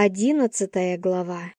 Одиннадцатая глава.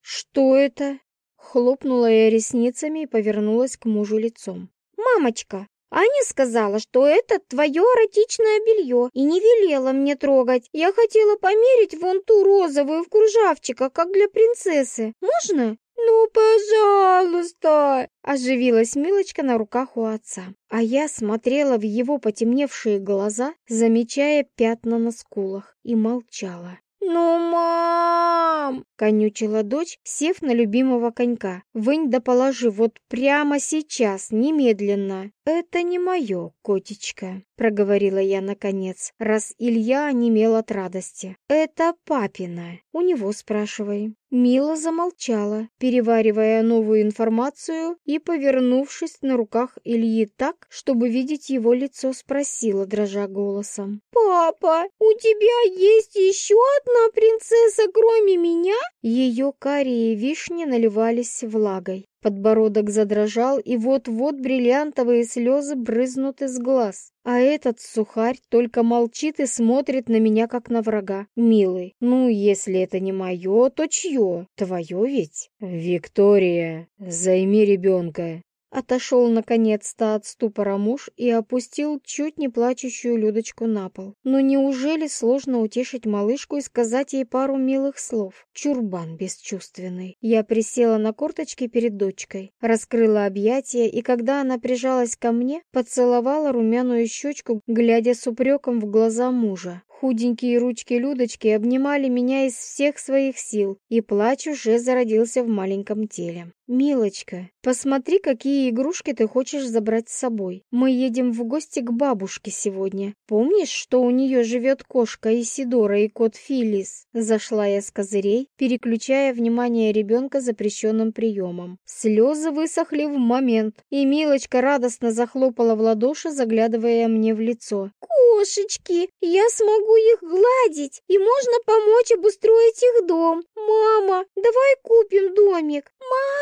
«Что это?» Хлопнула я ресницами и повернулась к мужу лицом. «Мамочка, Аня сказала, что это твое эротичное белье и не велела мне трогать. Я хотела померить вон ту розовую в кружавчиках, как для принцессы. Можно?» «Ну, пожалуйста!» – оживилась Милочка на руках у отца. А я смотрела в его потемневшие глаза, замечая пятна на скулах, и молчала. «Ну, мам!» — конючила дочь, сев на любимого конька. «Вынь да положи вот прямо сейчас, немедленно!» «Это не мое, котечка», — проговорила я наконец, раз Илья онемел от радости. «Это папина. У него спрашивай». Мила замолчала, переваривая новую информацию и, повернувшись на руках Ильи так, чтобы видеть его лицо, спросила, дрожа голосом. «Папа, у тебя есть еще одна принцесса, кроме меня?» Ее карие вишни наливались влагой. Подбородок задрожал, и вот-вот бриллиантовые слезы брызнут из глаз. А этот сухарь только молчит и смотрит на меня, как на врага. Милый, ну, если это не мое, то чье? Твое ведь? Виктория, займи ребенка. Отошел наконец-то от ступора муж и опустил чуть не плачущую Людочку на пол. Но неужели сложно утешить малышку и сказать ей пару милых слов? Чурбан бесчувственный. Я присела на корточки перед дочкой, раскрыла объятия, и когда она прижалась ко мне, поцеловала румяную щечку, глядя с упреком в глаза мужа. Худенькие ручки Людочки обнимали меня из всех своих сил, и плач уже зародился в маленьком теле. «Милочка, посмотри, какие игрушки ты хочешь забрать с собой. Мы едем в гости к бабушке сегодня. Помнишь, что у нее живет кошка Исидора и кот Филис?» Зашла я с козырей, переключая внимание ребенка запрещенным приемом. Слезы высохли в момент, и Милочка радостно захлопала в ладоши, заглядывая мне в лицо. «Кошечки, я смогу их гладить, и можно помочь обустроить их дом. Мама, давай купим домик. Маленький!»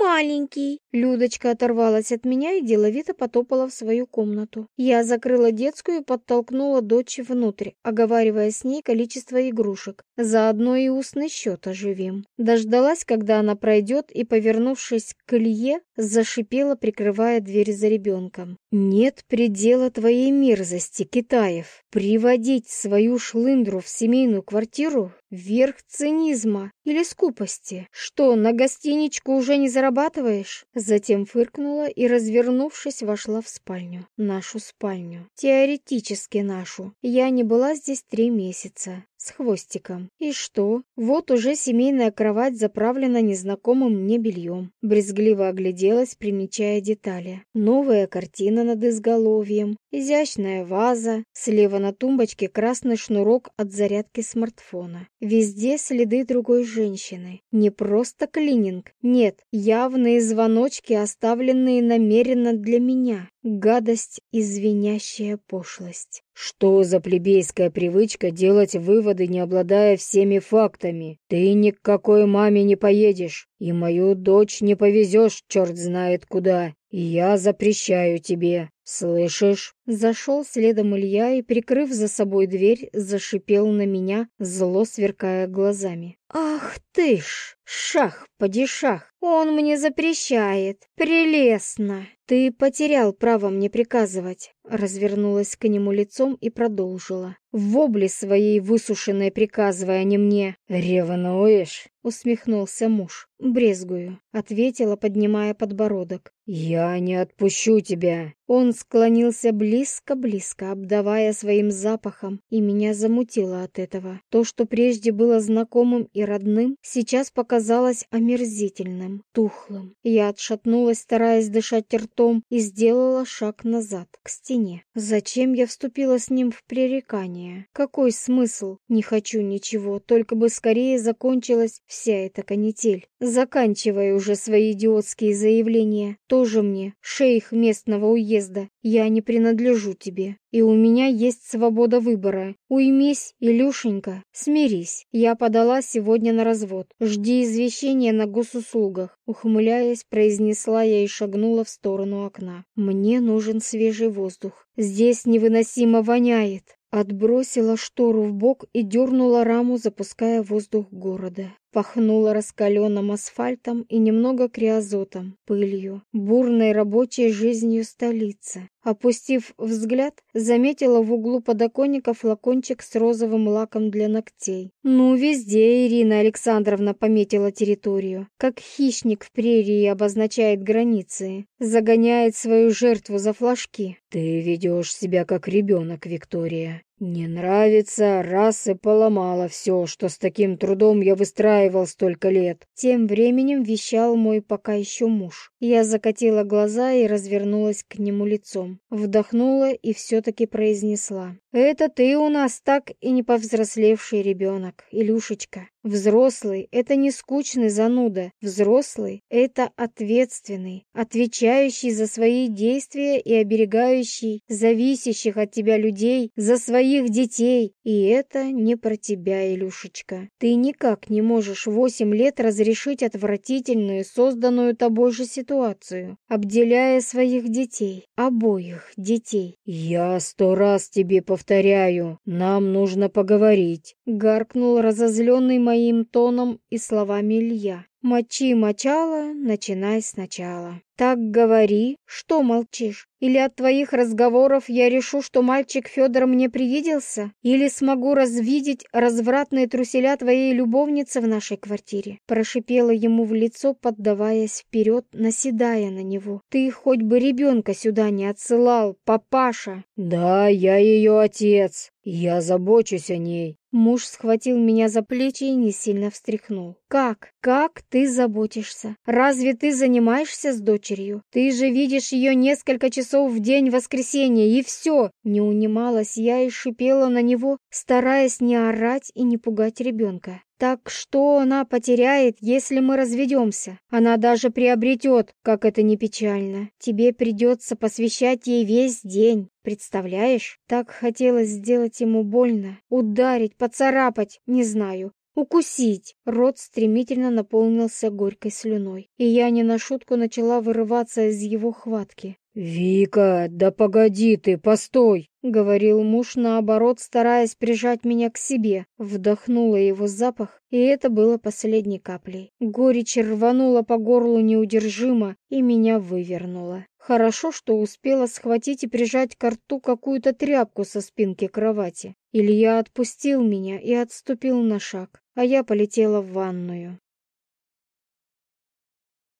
маленький-маленький!» Людочка оторвалась от меня и деловито потопала в свою комнату. Я закрыла детскую и подтолкнула дочь внутрь, оговаривая с ней количество игрушек. Заодно и устный счет оживим. Дождалась, когда она пройдет, и, повернувшись к Илье, зашипела, прикрывая дверь за ребенком. «Нет предела твоей мерзости, Китаев! Приводить свою шлындру в семейную квартиру Верх цинизма механизма или скупости. Что, на гостиничку уже не зарабатываешь? Затем фыркнула и, развернувшись, вошла в спальню. Нашу спальню. Теоретически нашу. Я не была здесь три месяца с хвостиком. И что? Вот уже семейная кровать заправлена незнакомым мне бельем. Брезгливо огляделась, примечая детали. Новая картина над изголовьем, изящная ваза, слева на тумбочке красный шнурок от зарядки смартфона. Везде следы другой женщины. Не просто клининг, нет, явные звоночки, оставленные намеренно для меня. Гадость и звенящая пошлость. Что за плебейская привычка делать выводы, не обладая всеми фактами? Ты ни к какой маме не поедешь, и мою дочь не повезешь черт знает куда. Я запрещаю тебе. «Слышишь?» Зашел следом Илья и, прикрыв за собой дверь, зашипел на меня, зло сверкая глазами. «Ах ты ж! Шах, падишах! Он мне запрещает! Прелестно! Ты потерял право мне приказывать!» Развернулась к нему лицом и продолжила. «Вобли своей высушенной приказывая, не мне!» «Ревнуешь?» — усмехнулся муж. «Брезгую», — ответила, поднимая подбородок. «Я не отпущу тебя!» Он склонился близко-близко, обдавая своим запахом, и меня замутило от этого. То, что прежде было знакомым и родным, сейчас показалось омерзительным, тухлым. Я отшатнулась, стараясь дышать ртом, и сделала шаг назад, к стене. Зачем я вступила с ним в пререкание? Какой смысл? Не хочу ничего, только бы скорее закончилась вся эта канитель. Заканчивай уже свои идиотские заявления. Тоже мне, шейх местного уезда. Я не принадлежу тебе, и у меня есть свобода выбора. Уймись, Илюшенька, смирись. Я подала сегодня на развод. Жди извещения на госуслугах. Ухмыляясь, произнесла я и шагнула в сторону окна. Мне нужен свежий воздух. Здесь невыносимо воняет. Отбросила штору в бок и дернула раму, запуская воздух города. Пахнуло раскаленным асфальтом и немного криозотом, пылью, бурной рабочей жизнью столицы. Опустив взгляд, заметила в углу подоконника флакончик с розовым лаком для ногтей. Ну, везде Ирина Александровна пометила территорию, как хищник в прерии обозначает границы, загоняет свою жертву за флажки. «Ты ведешь себя как ребенок, Виктория. Не нравится, раз и поломала все, что с таким трудом я выстраивал столько лет. Тем временем вещал мой пока еще муж. Я закатила глаза и развернулась к нему лицом. Вдохнула и все-таки произнесла. «Это ты у нас так и не повзрослевший ребенок, Илюшечка. Взрослый — это не скучный зануда. Взрослый — это ответственный, отвечающий за свои действия и оберегающий зависящих от тебя людей, за своих детей. И это не про тебя, Илюшечка. Ты никак не можешь восемь лет разрешить отвратительную, созданную тобой же ситуацию, обделяя своих детей, обоих детей. «Я сто раз тебе повторяю, нам нужно поговорить», — гаркнул разозленный моим тоном и словами Илья. «Мочи мочала, начинай сначала». «Так говори, что молчишь? Или от твоих разговоров я решу, что мальчик Федор мне привиделся? Или смогу развидеть развратные труселя твоей любовницы в нашей квартире?» Прошипела ему в лицо, поддаваясь вперед, наседая на него. «Ты хоть бы ребенка сюда не отсылал, папаша!» «Да, я ее отец. Я забочусь о ней. Муж схватил меня за плечи и не сильно встряхнул. «Как? Как ты заботишься? Разве ты занимаешься с дочерью? Ты же видишь ее несколько часов в день воскресенья, и все!» Не унималась я и шипела на него, стараясь не орать и не пугать ребенка. Так что она потеряет, если мы разведемся? Она даже приобретет, как это не печально. Тебе придется посвящать ей весь день. Представляешь? Так хотелось сделать ему больно. Ударить, поцарапать, не знаю. Укусить! Рот стремительно наполнился горькой слюной, и я не на шутку начала вырываться из его хватки. «Вика, да погоди ты, постой!» — говорил муж, наоборот, стараясь прижать меня к себе. Вдохнула его запах, и это было последней каплей. Горечь рванула по горлу неудержимо, и меня вывернула. Хорошо, что успела схватить и прижать к рту какую-то тряпку со спинки кровати. Илья отпустил меня и отступил на шаг, а я полетела в ванную.